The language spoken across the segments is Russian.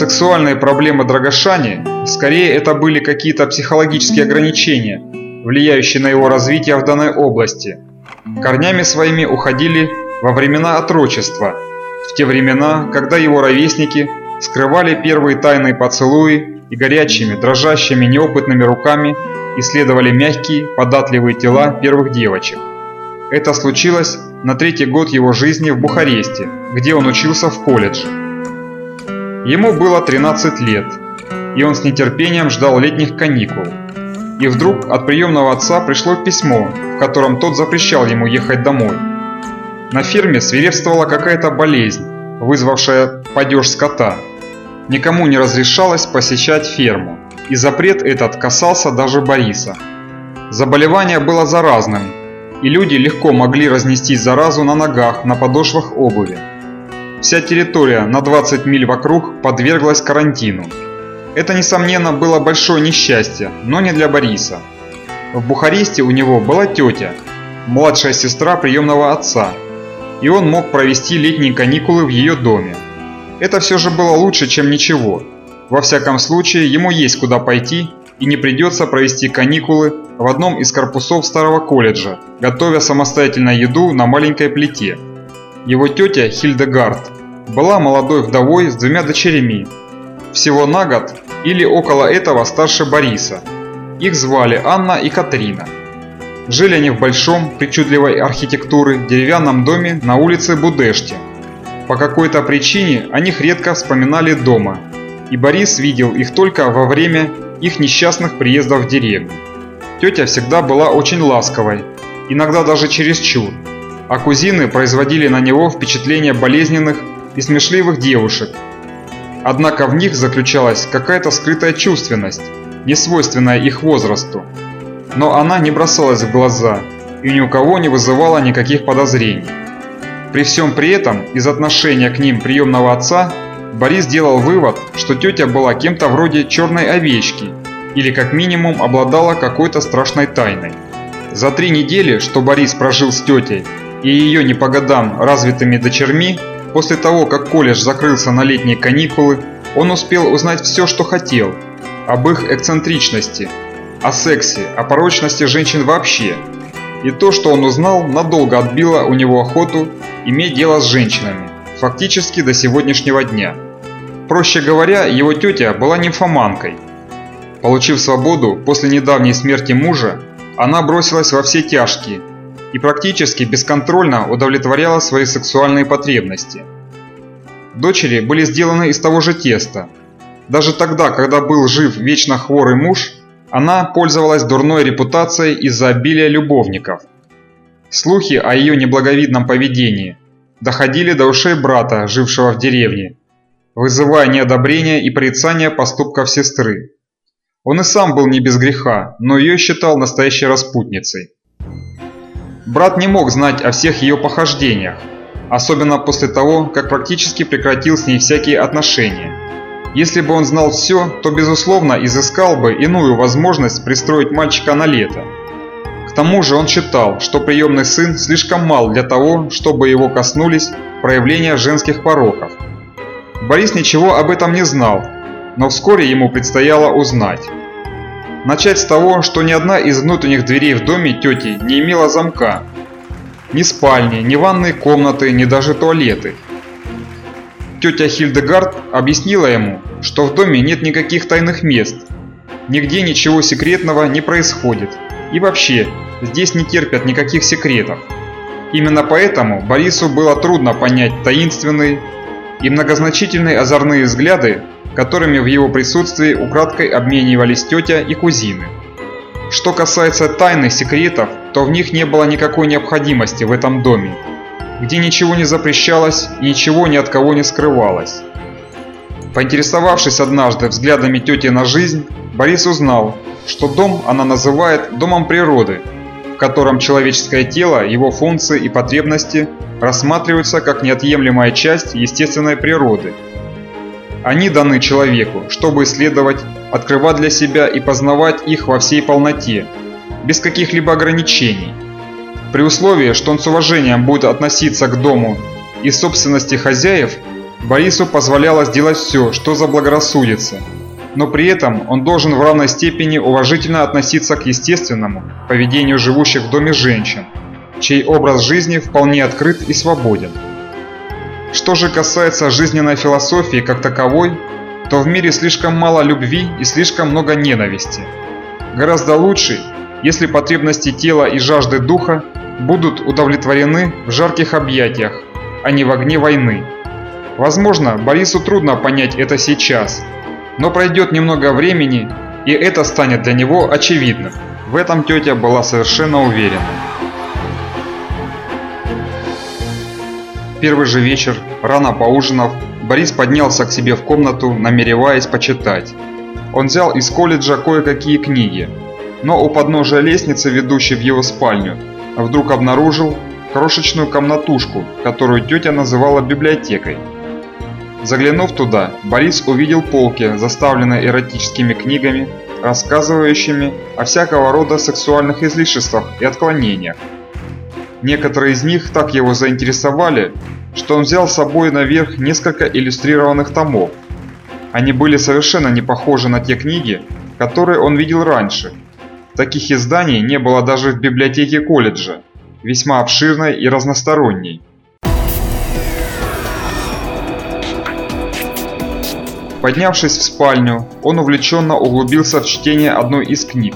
Сексуальные проблемы Драгошани, скорее это были какие-то психологические ограничения, влияющие на его развитие в данной области. Корнями своими уходили во времена отрочества, в те времена, когда его ровесники скрывали первые тайные поцелуи и горячими, дрожащими, неопытными руками исследовали мягкие, податливые тела первых девочек. Это случилось на третий год его жизни в Бухаресте, где он учился в колледже. Ему было 13 лет, и он с нетерпением ждал летних каникул. И вдруг от приемного отца пришло письмо, в котором тот запрещал ему ехать домой. На ферме свирепствовала какая-то болезнь, вызвавшая падеж скота. Никому не разрешалось посещать ферму, и запрет этот касался даже Бориса. Заболевание было заразным, и люди легко могли разнести заразу на ногах, на подошвах обуви. Вся территория на 20 миль вокруг подверглась карантину. Это, несомненно, было большое несчастье, но не для Бориса. В Бухаресте у него была тетя, младшая сестра приемного отца, и он мог провести летние каникулы в ее доме. Это все же было лучше, чем ничего. Во всяком случае, ему есть куда пойти, и не придется провести каникулы в одном из корпусов старого колледжа, готовя самостоятельно еду на маленькой плите – его тетя Хильдегард была молодой вдовой с двумя дочерями, всего на год или около этого старше Бориса. Их звали Анна и Катрина. Жили они в большом, причудливой архитектуры деревянном доме на улице Будеште. По какой-то причине о них редко вспоминали дома, и Борис видел их только во время их несчастных приездов в деревню. Тетя всегда была очень ласковой, иногда даже чересчур, а кузины производили на него впечатление болезненных и смешливых девушек. Однако в них заключалась какая-то скрытая чувственность, не свойственная их возрасту. Но она не бросалась в глаза и ни у кого не вызывала никаких подозрений. При всем при этом, из отношения к ним приемного отца, Борис делал вывод, что тетя была кем-то вроде черной овечки или как минимум обладала какой-то страшной тайной. За три недели, что Борис прожил с тетей, и ее не по годам развитыми дочерьми, после того, как колледж закрылся на летние каникулы, он успел узнать все, что хотел, об их эксцентричности, о сексе, о порочности женщин вообще. И то, что он узнал, надолго отбило у него охоту иметь дело с женщинами, фактически до сегодняшнего дня. Проще говоря, его тетя была нимфоманкой. Получив свободу после недавней смерти мужа, она бросилась во все тяжкие и практически бесконтрольно удовлетворяла свои сексуальные потребности. Дочери были сделаны из того же теста. Даже тогда, когда был жив вечно хворый муж, она пользовалась дурной репутацией из-за обилия любовников. Слухи о ее неблаговидном поведении доходили до ушей брата, жившего в деревне, вызывая неодобрение и порицание поступков сестры. Он и сам был не без греха, но ее считал настоящей распутницей. Брат не мог знать о всех ее похождениях, особенно после того, как практически прекратил с ней всякие отношения. Если бы он знал все, то безусловно изыскал бы иную возможность пристроить мальчика на лето. К тому же он считал, что приемный сын слишком мал для того, чтобы его коснулись проявления женских пороков. Борис ничего об этом не знал, но вскоре ему предстояло узнать. Начать с того, что ни одна из внутренних дверей в доме тети не имела замка. Ни спальни, ни ванной комнаты, ни даже туалеты. Тетя Хильдегард объяснила ему, что в доме нет никаких тайных мест. Нигде ничего секретного не происходит. И вообще, здесь не терпят никаких секретов. Именно поэтому Борису было трудно понять таинственные и многозначительные озорные взгляды, которыми в его присутствии украдкой обменивались тетя и кузины. Что касается тайных секретов, то в них не было никакой необходимости в этом доме, где ничего не запрещалось и ничего ни от кого не скрывалось. Поинтересовавшись однажды взглядами тети на жизнь, Борис узнал, что дом она называет «домом природы», в котором человеческое тело, его функции и потребности рассматриваются как неотъемлемая часть естественной природы – они даны человеку, чтобы исследовать, открывать для себя и познавать их во всей полноте, без каких-либо ограничений. При условии, что он с уважением будет относиться к дому и собственности хозяев, Борису позволялось делать все, что заблагорассудится, но при этом он должен в равной степени уважительно относиться к естественному поведению живущих в доме женщин, чей образ жизни вполне открыт и свободен. Что же касается жизненной философии как таковой, то в мире слишком мало любви и слишком много ненависти. Гораздо лучше, если потребности тела и жажды духа будут удовлетворены в жарких объятиях, а не в огне войны. Возможно, Борису трудно понять это сейчас, но пройдет немного времени, и это станет для него очевидным. В этом тетя была совершенно уверена. Первый же вечер, рано поужинав, Борис поднялся к себе в комнату, намереваясь почитать. Он взял из колледжа кое-какие книги, но у подножия лестницы, ведущей в его спальню, вдруг обнаружил крошечную комнатушку, которую тетя называла библиотекой. Заглянув туда, Борис увидел полки, заставленные эротическими книгами, рассказывающими о всякого рода сексуальных излишествах и отклонениях. Некоторые из них так его заинтересовали, что он взял с собой наверх несколько иллюстрированных томов. Они были совершенно не похожи на те книги, которые он видел раньше. Таких изданий не было даже в библиотеке колледжа, весьма обширной и разносторонней. Поднявшись в спальню, он увлеченно углубился в чтение одной из книг.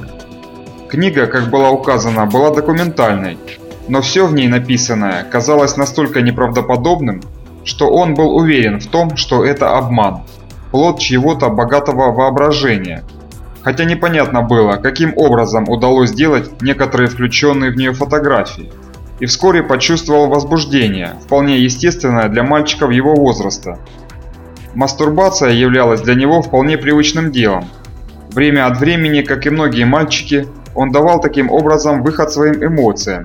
Книга, как было указано, была документальной, но все в ней написанное казалось настолько неправдоподобным, что он был уверен в том, что это обман, плод чьего-то богатого воображения. Хотя непонятно было, каким образом удалось сделать некоторые включенные в нее фотографии. И вскоре почувствовал возбуждение, вполне естественное для мальчиков его возраста, Мастурбация являлась для него вполне привычным делом. Время от времени, как и многие мальчики, он давал таким образом выход своим эмоциям.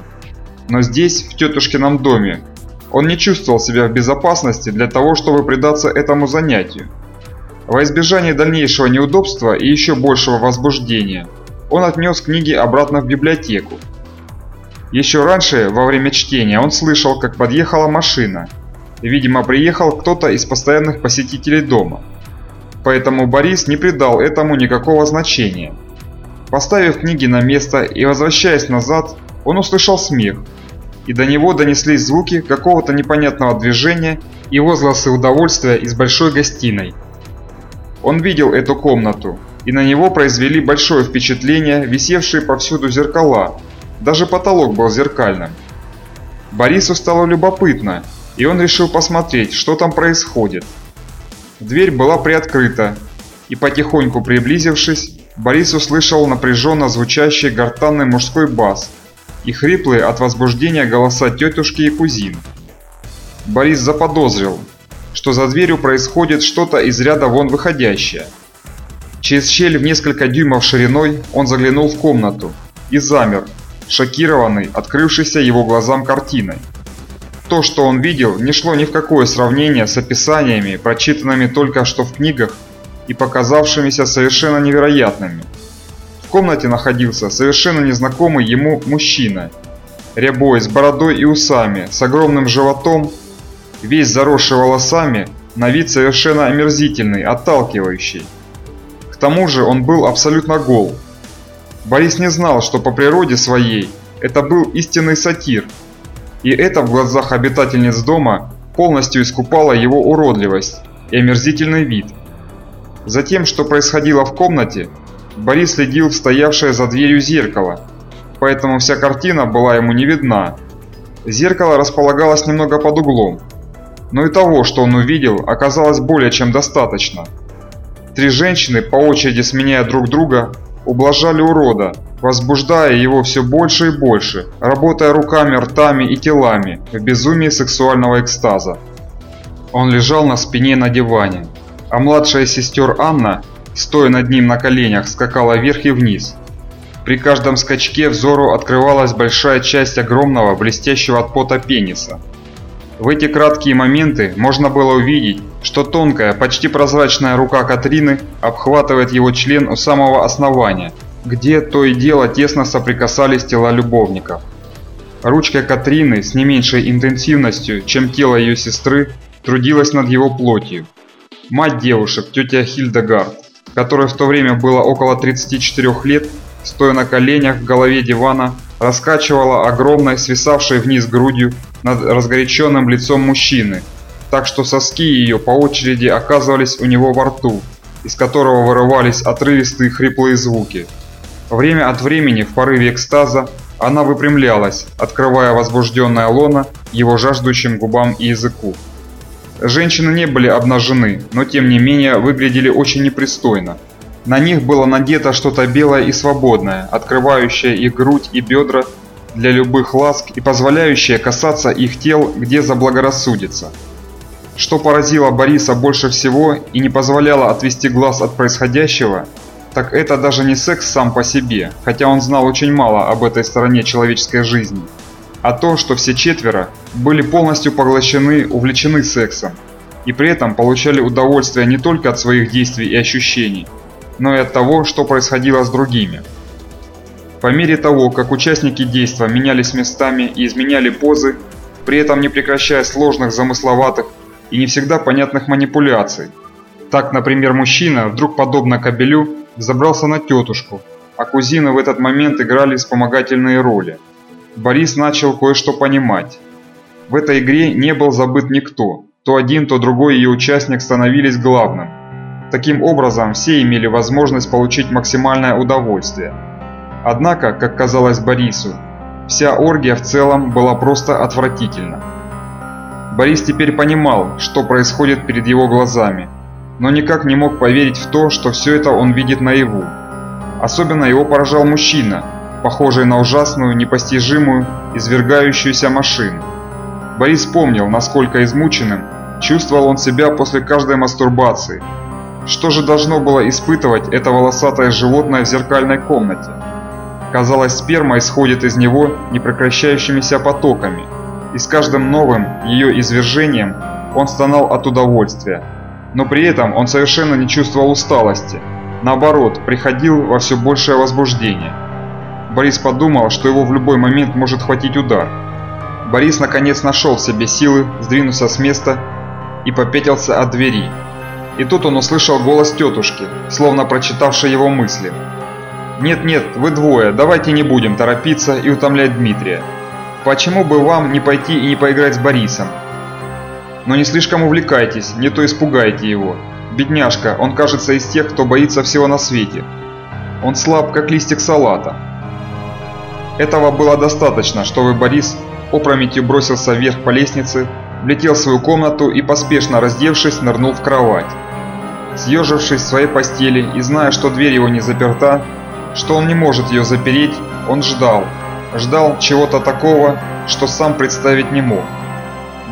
Но здесь, в тетушкином доме, он не чувствовал себя в безопасности для того, чтобы предаться этому занятию. Во избежание дальнейшего неудобства и еще большего возбуждения, он отнес книги обратно в библиотеку. Еще раньше, во время чтения, он слышал, как подъехала машина – Видимо, приехал кто-то из постоянных посетителей дома. Поэтому Борис не придал этому никакого значения. Поставив книги на место и возвращаясь назад, он услышал смех, и до него донеслись звуки какого-то непонятного движения и возгласы удовольствия из большой гостиной. Он видел эту комнату, и на него произвели большое впечатление висевшие повсюду зеркала, даже потолок был зеркальным. Борису стало любопытно, и он решил посмотреть, что там происходит. Дверь была приоткрыта, и потихоньку приблизившись, Борис услышал напряженно звучащий гортанный мужской бас и хриплые от возбуждения голоса тетушки и кузин. Борис заподозрил, что за дверью происходит что-то из ряда вон выходящее. Через щель в несколько дюймов шириной он заглянул в комнату и замер, шокированный открывшейся его глазам картиной. То, что он видел, не шло ни в какое сравнение с описаниями, прочитанными только что в книгах и показавшимися совершенно невероятными. В комнате находился совершенно незнакомый ему мужчина, рябой, с бородой и усами, с огромным животом, весь заросший волосами, на вид совершенно омерзительный, отталкивающий. К тому же он был абсолютно гол. Борис не знал, что по природе своей это был истинный сатир – и это в глазах обитательниц дома полностью искупало его уродливость и омерзительный вид. За тем, что происходило в комнате, Борис следил в стоявшее за дверью зеркало, поэтому вся картина была ему не видна. Зеркало располагалось немного под углом, но и того, что он увидел, оказалось более чем достаточно. Три женщины, по очереди сменяя друг друга, ублажали урода, возбуждая его все больше и больше, работая руками, ртами и телами в безумии сексуального экстаза. Он лежал на спине на диване, а младшая сестер Анна, стоя над ним на коленях, скакала вверх и вниз. При каждом скачке взору открывалась большая часть огромного блестящего от пота пениса. В эти краткие моменты можно было увидеть, что тонкая, почти прозрачная рука Катрины обхватывает его член у самого основания – где то и дело тесно соприкасались тела любовников. Ручка Катрины с не меньшей интенсивностью, чем тело ее сестры, трудилась над его плотью. Мать девушек, тетя Хильдегард, которой в то время было около 34 лет, стоя на коленях в голове дивана, раскачивала огромной, свисавшей вниз грудью над разгоряченным лицом мужчины, так что соски ее по очереди оказывались у него во рту, из которого вырывались отрывистые хриплые звуки. Время от времени в порыве экстаза она выпрямлялась, открывая возбужденное лоно его жаждущим губам и языку. Женщины не были обнажены, но тем не менее выглядели очень непристойно. На них было надето что-то белое и свободное, открывающее их грудь и бедра для любых ласк и позволяющее касаться их тел, где заблагорассудится. Что поразило Бориса больше всего и не позволяло отвести глаз от происходящего, так это даже не секс сам по себе, хотя он знал очень мало об этой стороне человеческой жизни, а то, что все четверо были полностью поглощены, увлечены сексом, и при этом получали удовольствие не только от своих действий и ощущений, но и от того, что происходило с другими. По мере того, как участники действа менялись местами и изменяли позы, при этом не прекращая сложных, замысловатых и не всегда понятных манипуляций. Так, например, мужчина, вдруг подобно кобелю, забрался на тетушку, а кузины в этот момент играли вспомогательные роли. Борис начал кое-что понимать. В этой игре не был забыт никто, то один, то другой ее участник становились главным. Таким образом, все имели возможность получить максимальное удовольствие. Однако, как казалось Борису, вся оргия в целом была просто отвратительна. Борис теперь понимал, что происходит перед его глазами, но никак не мог поверить в то, что все это он видит наяву. Особенно его поражал мужчина, похожий на ужасную, непостижимую, извергающуюся машину. Борис помнил, насколько измученным чувствовал он себя после каждой мастурбации. Что же должно было испытывать это волосатое животное в зеркальной комнате? Казалось, сперма исходит из него непрекращающимися потоками – и с каждым новым ее извержением он стонал от удовольствия. Но при этом он совершенно не чувствовал усталости, наоборот, приходил во все большее возбуждение. Борис подумал, что его в любой момент может хватить удар. Борис наконец нашел в себе силы сдвинуться с места и попятился от двери. И тут он услышал голос тетушки, словно прочитавшей его мысли. «Нет-нет, вы двое, давайте не будем торопиться и утомлять Дмитрия. Почему бы вам не пойти и не поиграть с Борисом? Но не слишком увлекайтесь, не то испугаете его. Бедняжка, он кажется из тех, кто боится всего на свете. Он слаб, как листик салата. Этого было достаточно, чтобы Борис опрометью бросился вверх по лестнице, влетел в свою комнату и, поспешно раздевшись, нырнул в кровать. Съежившись в своей постели и зная, что дверь его не заперта, что он не может ее запереть, он ждал, ждал чего-то такого, что сам представить не мог.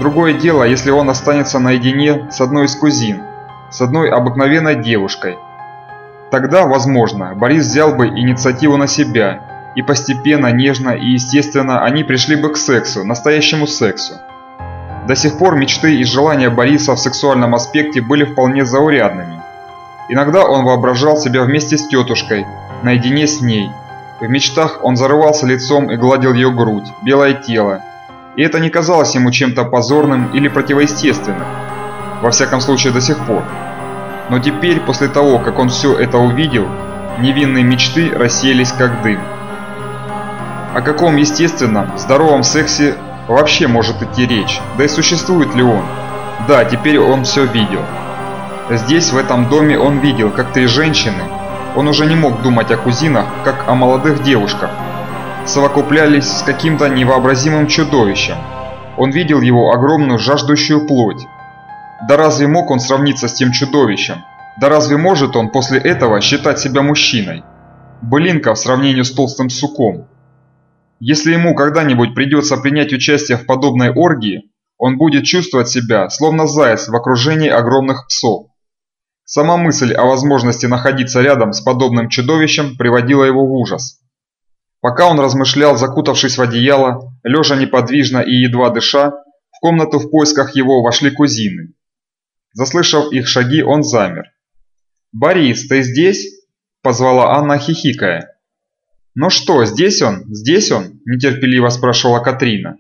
Другое дело, если он останется наедине с одной из кузин, с одной обыкновенной девушкой. Тогда, возможно, Борис взял бы инициативу на себя, и постепенно, нежно и естественно они пришли бы к сексу, настоящему сексу. До сих пор мечты и желания Бориса в сексуальном аспекте были вполне заурядными. Иногда он воображал себя вместе с тетушкой, наедине с ней – в мечтах он зарывался лицом и гладил ее грудь, белое тело. И это не казалось ему чем-то позорным или противоестественным. Во всяком случае до сих пор. Но теперь, после того, как он все это увидел, невинные мечты рассеялись как дым. О каком естественном, здоровом сексе вообще может идти речь? Да и существует ли он? Да, теперь он все видел. Здесь, в этом доме, он видел, как три женщины, он уже не мог думать о кузинах, как о молодых девушках. Совокуплялись с каким-то невообразимым чудовищем. Он видел его огромную жаждущую плоть. Да разве мог он сравниться с тем чудовищем? Да разве может он после этого считать себя мужчиной? Былинка в сравнении с толстым суком. Если ему когда-нибудь придется принять участие в подобной оргии, он будет чувствовать себя, словно заяц в окружении огромных псов. Сама мысль о возможности находиться рядом с подобным чудовищем приводила его в ужас. Пока он размышлял, закутавшись в одеяло, лежа неподвижно и едва дыша, в комнату в поисках его вошли кузины. Заслышав их шаги, он замер. «Борис, ты здесь?» – позвала Анна, хихикая. «Ну что, здесь он? Здесь он?» – нетерпеливо спрашивала Катрина.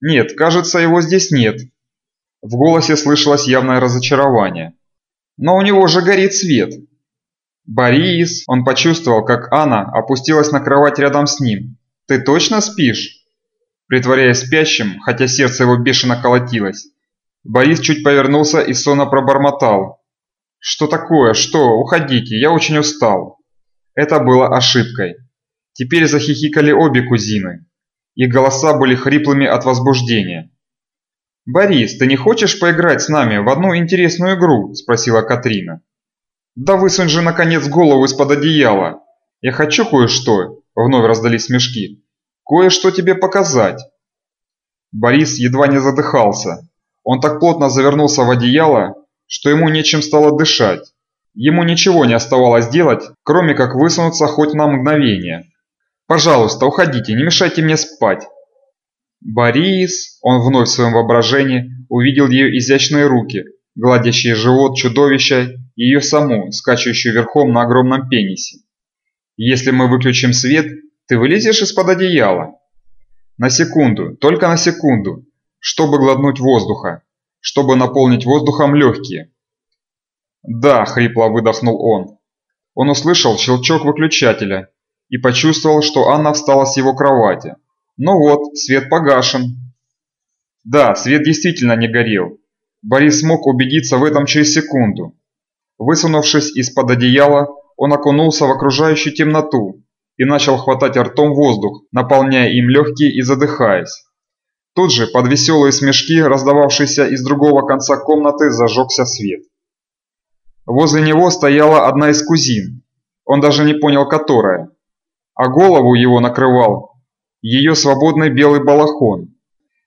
«Нет, кажется, его здесь нет». В голосе слышалось явное разочарование. «Но у него же горит свет!» «Борис!» Он почувствовал, как Анна опустилась на кровать рядом с ним. «Ты точно спишь?» Притворяясь спящим, хотя сердце его бешено колотилось, Борис чуть повернулся и сонно пробормотал. «Что такое? Что? Уходите, я очень устал». Это было ошибкой. Теперь захихикали обе кузины. Их голоса были хриплыми от возбуждения. «Борис, ты не хочешь поиграть с нами в одну интересную игру?» – спросила Катрина. «Да высунь же, наконец, голову из-под одеяла! Я хочу кое-что!» – вновь раздались смешки. «Кое-что тебе показать!» Борис едва не задыхался. Он так плотно завернулся в одеяло, что ему нечем стало дышать. Ему ничего не оставалось делать, кроме как высунуться хоть на мгновение. «Пожалуйста, уходите, не мешайте мне спать!» Борис, он вновь в своем воображении увидел ее изящные руки, гладящие живот чудовища и ее саму, скачущую верхом на огромном пенисе. «Если мы выключим свет, ты вылезешь из-под одеяла?» На секунду, только на секунду, чтобы глотнуть воздуха, чтобы наполнить воздухом легкие. «Да», — хрипло выдохнул он. Он услышал щелчок выключателя и почувствовал, что Анна встала с его кровати. Ну вот, свет погашен. Да, свет действительно не горел. Борис смог убедиться в этом через секунду. Высунувшись из-под одеяла, он окунулся в окружающую темноту и начал хватать ртом воздух, наполняя им легкие и задыхаясь. Тут же, под веселые смешки, раздававшиеся из другого конца комнаты, зажегся свет. Возле него стояла одна из кузин, он даже не понял которая, а голову его накрывал ее свободный белый балахон.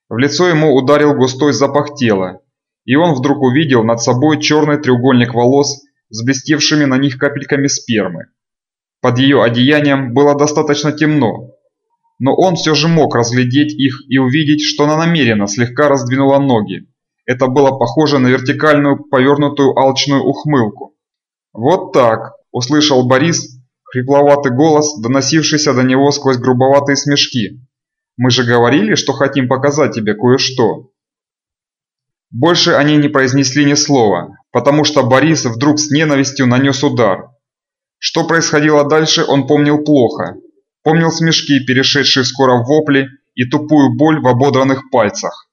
В лицо ему ударил густой запах тела, и он вдруг увидел над собой черный треугольник волос с блестевшими на них капельками спермы. Под ее одеянием было достаточно темно, но он все же мог разглядеть их и увидеть, что она намеренно слегка раздвинула ноги. Это было похоже на вертикальную повернутую алчную ухмылку. «Вот так», – услышал Борис хрипловатый голос, доносившийся до него сквозь грубоватые смешки. «Мы же говорили, что хотим показать тебе кое-что». Больше они не произнесли ни слова, потому что Борис вдруг с ненавистью нанес удар. Что происходило дальше, он помнил плохо, Помнил смешки, перешедшие скоро в вопли, и тупую боль в ободранных пальцах.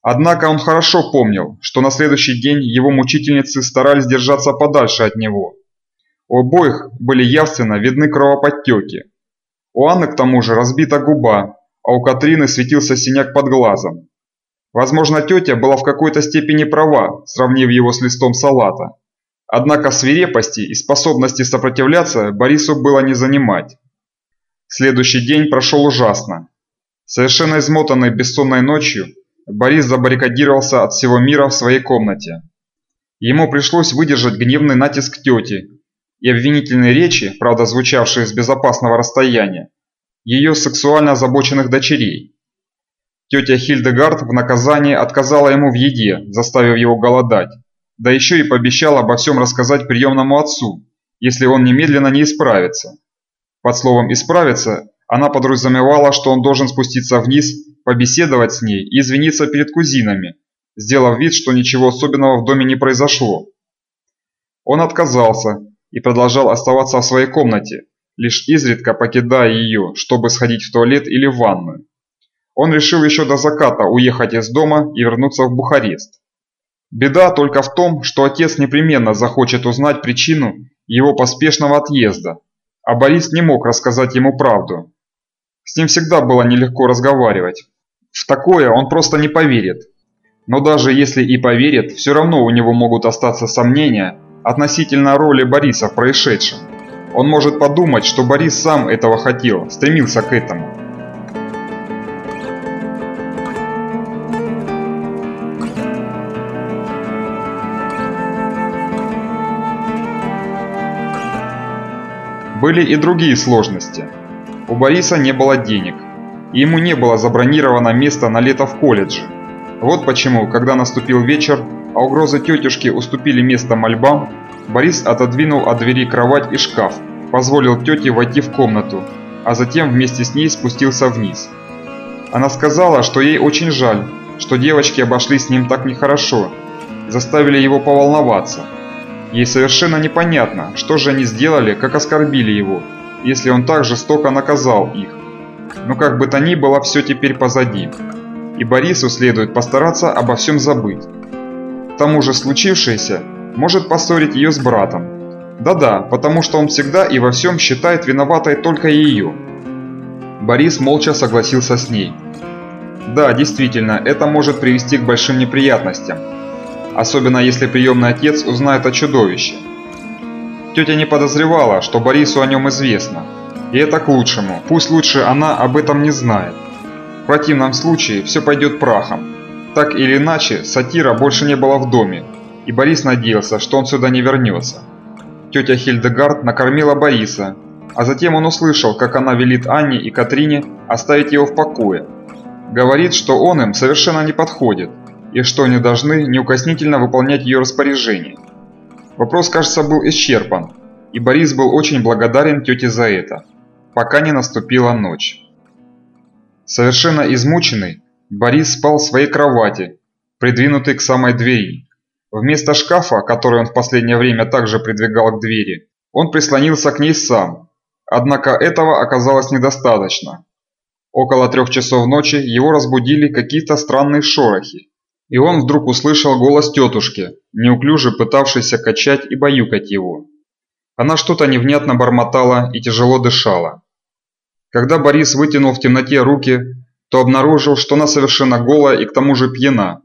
Однако он хорошо помнил, что на следующий день его мучительницы старались держаться подальше от него. У обоих были явственно видны кровоподтеки. У Анны к тому же разбита губа, а у Катрины светился синяк под глазом. Возможно, тетя была в какой-то степени права, сравнив его с листом салата. Однако свирепости и способности сопротивляться Борису было не занимать. Следующий день прошел ужасно. Совершенно измотанный бессонной ночью, Борис забаррикадировался от всего мира в своей комнате. Ему пришлось выдержать гневный натиск тети и обвинительные речи, правда звучавшие с безопасного расстояния, ее сексуально озабоченных дочерей. Тетя Хильдегард в наказание отказала ему в еде, заставив его голодать, да еще и пообещала обо всем рассказать приемному отцу, если он немедленно не исправится. Под словом «исправиться» она подразумевала, что он должен спуститься вниз, побеседовать с ней и извиниться перед кузинами, сделав вид, что ничего особенного в доме не произошло. Он отказался и продолжал оставаться в своей комнате, лишь изредка покидая ее, чтобы сходить в туалет или в ванную. Он решил еще до заката уехать из дома и вернуться в Бухарест. Беда только в том, что отец непременно захочет узнать причину его поспешного отъезда, а Борис не мог рассказать ему правду. С ним всегда было нелегко разговаривать. В такое он просто не поверит. Но даже если и поверит, все равно у него могут остаться сомнения относительно роли Бориса в происшедшем. Он может подумать, что Борис сам этого хотел, стремился к этому. Были и другие сложности. У Бориса не было денег, и ему не было забронировано место на лето в колледже. Вот почему, когда наступил вечер, а угрозы тетюшки уступили место мольбам, Борис отодвинул от двери кровать и шкаф, позволил тете войти в комнату, а затем вместе с ней спустился вниз. Она сказала, что ей очень жаль, что девочки обошлись с ним так нехорошо, заставили его поволноваться. Ей совершенно непонятно, что же они сделали, как оскорбили его, если он так жестоко наказал их. Но как бы то ни было, все теперь позади. И Борису следует постараться обо всем забыть. Тому же случившееся может поссорить ее с братом. Да-да, потому что он всегда и во всем считает виноватой только ее. Борис молча согласился с ней. Да, действительно, это может привести к большим неприятностям. Особенно если приемный отец узнает о чудовище. Тетя не подозревала, что Борису о нем известно. И это к лучшему. Пусть лучше она об этом не знает. В противном случае все пойдет прахом. Так или иначе, сатира больше не была в доме, и Борис надеялся, что он сюда не вернется. Тетя Хильдегард накормила Бориса, а затем он услышал, как она велит Анне и Катрине оставить его в покое. Говорит, что он им совершенно не подходит, и что они должны неукоснительно выполнять ее распоряжение. Вопрос, кажется, был исчерпан, и Борис был очень благодарен тете за это, пока не наступила ночь. Совершенно измученный, Борис спал в своей кровати, придвинутый к самой двери. Вместо шкафа, который он в последнее время также придвигал к двери, он прислонился к ней сам. Однако этого оказалось недостаточно. Около трех часов ночи его разбудили какие-то странные шорохи. И он вдруг услышал голос тетушки, неуклюже пытавшейся качать и баюкать его. Она что-то невнятно бормотала и тяжело дышала. Когда Борис вытянул в темноте руки, то обнаружил, что она совершенно голая и к тому же пьяна.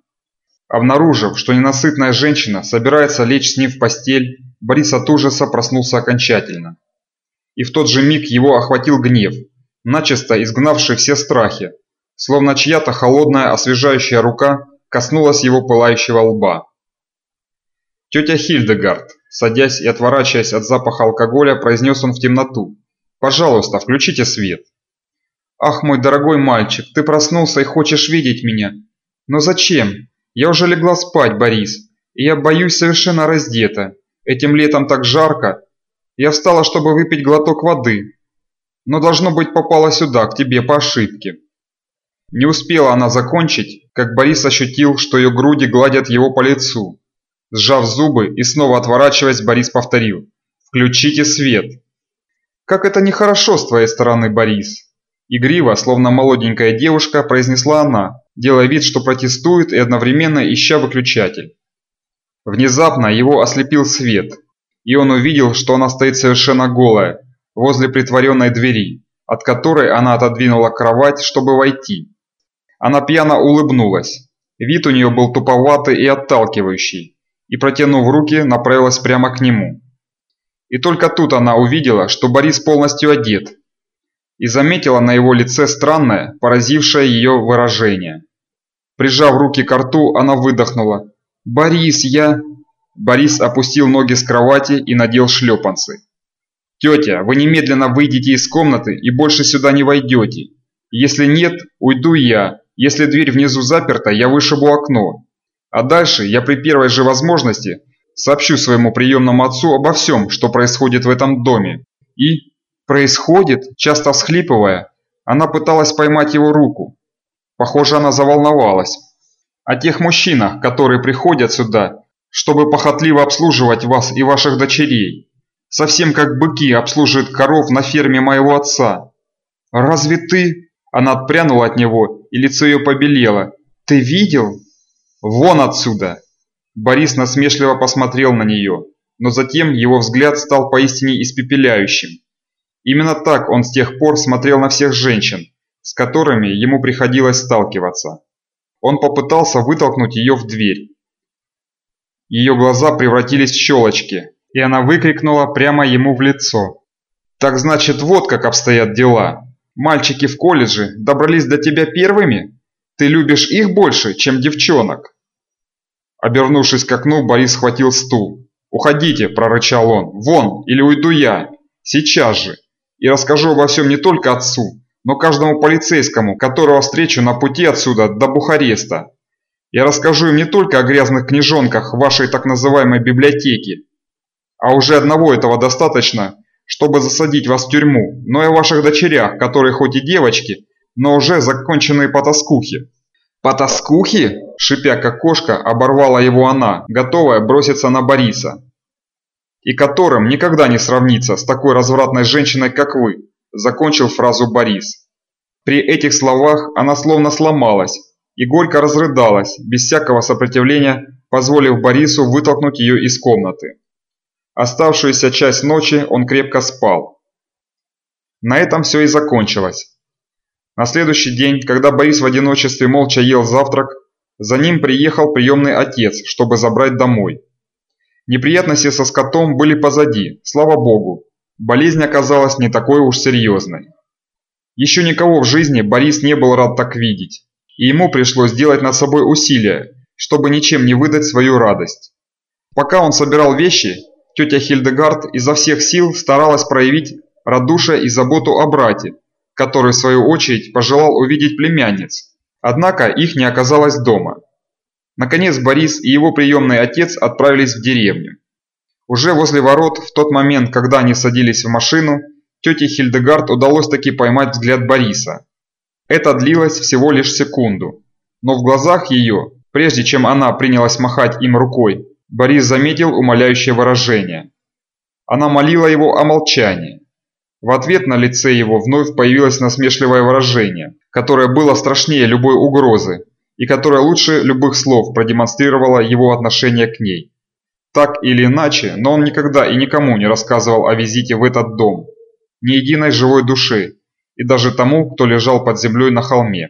Обнаружив, что ненасытная женщина собирается лечь с ним в постель, Борис от ужаса проснулся окончательно. И в тот же миг его охватил гнев, начисто изгнавший все страхи, словно чья-то холодная освежающая рука коснулась его пылающего лба. «Тетя Хильдегард», садясь и отворачиваясь от запаха алкоголя, произнес он в темноту. «Пожалуйста, включите свет». «Ах, мой дорогой мальчик, ты проснулся и хочешь видеть меня. Но зачем? Я уже легла спать, Борис, и я боюсь совершенно раздета. Этим летом так жарко. Я встала, чтобы выпить глоток воды, но должно быть попала сюда, к тебе по ошибке». Не успела она закончить, как Борис ощутил, что ее груди гладят его по лицу. Сжав зубы и снова отворачиваясь, Борис повторил «Включите свет». «Как это нехорошо с твоей стороны, Борис!» Игриво, словно молоденькая девушка, произнесла она, делая вид, что протестует и одновременно ища выключатель. Внезапно его ослепил свет, и он увидел, что она стоит совершенно голая, возле притворенной двери, от которой она отодвинула кровать, чтобы войти. Она пьяно улыбнулась. Вид у нее был туповатый и отталкивающий, и, протянув руки, направилась прямо к нему. И только тут она увидела, что Борис полностью одет, и заметила на его лице странное, поразившее ее выражение. Прижав руки к рту, она выдохнула. «Борис, я...» Борис опустил ноги с кровати и надел шлепанцы. «Тетя, вы немедленно выйдете из комнаты и больше сюда не войдете. Если нет, уйду я. Если дверь внизу заперта, я вышибу окно. А дальше я при первой же возможности сообщу своему приемному отцу обо всем, что происходит в этом доме. И происходит, часто всхлипывая, она пыталась поймать его руку. Похоже, она заволновалась. О тех мужчинах, которые приходят сюда, чтобы похотливо обслуживать вас и ваших дочерей. Совсем как быки обслуживают коров на ферме моего отца. Разве ты... Она отпрянула от него, и лицо ее побелело. «Ты видел?» «Вон отсюда!» Борис насмешливо посмотрел на нее, но затем его взгляд стал поистине испепеляющим. Именно так он с тех пор смотрел на всех женщин, с которыми ему приходилось сталкиваться. Он попытался вытолкнуть ее в дверь. Ее глаза превратились в щелочки, и она выкрикнула прямо ему в лицо. «Так значит, вот как обстоят дела. Мальчики в колледже добрались до тебя первыми? Ты любишь их больше, чем девчонок?» Обернувшись к окну, Борис схватил стул. «Уходите!» – прорычал он. «Вон, или уйду я! Сейчас же! И расскажу обо всем не только отцу, но каждому полицейскому, которого встречу на пути отсюда до Бухареста. Я расскажу им не только о грязных книжонках вашей так называемой библиотеки, а уже одного этого достаточно, чтобы засадить вас в тюрьму, но и о ваших дочерях, которые хоть и девочки, но уже законченные потаскухи. «Потаскухи?» – шипя как кошка, оборвала его она, готовая броситься на Бориса. «И которым никогда не сравнится с такой развратной женщиной, как вы», – закончил фразу Борис. При этих словах она словно сломалась и горько разрыдалась, без всякого сопротивления, позволив Борису вытолкнуть ее из комнаты. Оставшуюся часть ночи он крепко спал. На этом все и закончилось. На следующий день, когда Борис в одиночестве молча ел завтрак, за ним приехал приемный отец, чтобы забрать домой. Неприятности со скотом были позади, слава богу. Болезнь оказалась не такой уж серьезной. Еще никого в жизни Борис не был рад так видеть, и ему пришлось сделать над собой усилия, чтобы ничем не выдать свою радость. Пока он собирал вещи, тетя Хильдегард изо всех сил старалась проявить радушие и заботу о брате, который в свою очередь пожелал увидеть племянниц. Однако их не оказалось дома. Наконец Борис и его приемный отец отправились в деревню. Уже возле ворот, в тот момент, когда они садились в машину, тете Хильдегард удалось таки поймать взгляд Бориса. Это длилось всего лишь секунду. Но в глазах ее, прежде чем она принялась махать им рукой, Борис заметил умоляющее выражение. Она молила его о молчании. В ответ на лице его вновь появилось насмешливое выражение, которое было страшнее любой угрозы и которое лучше любых слов продемонстрировало его отношение к ней. Так или иначе, но он никогда и никому не рассказывал о визите в этот дом. Ни единой живой души, и даже тому, кто лежал под землей на холме.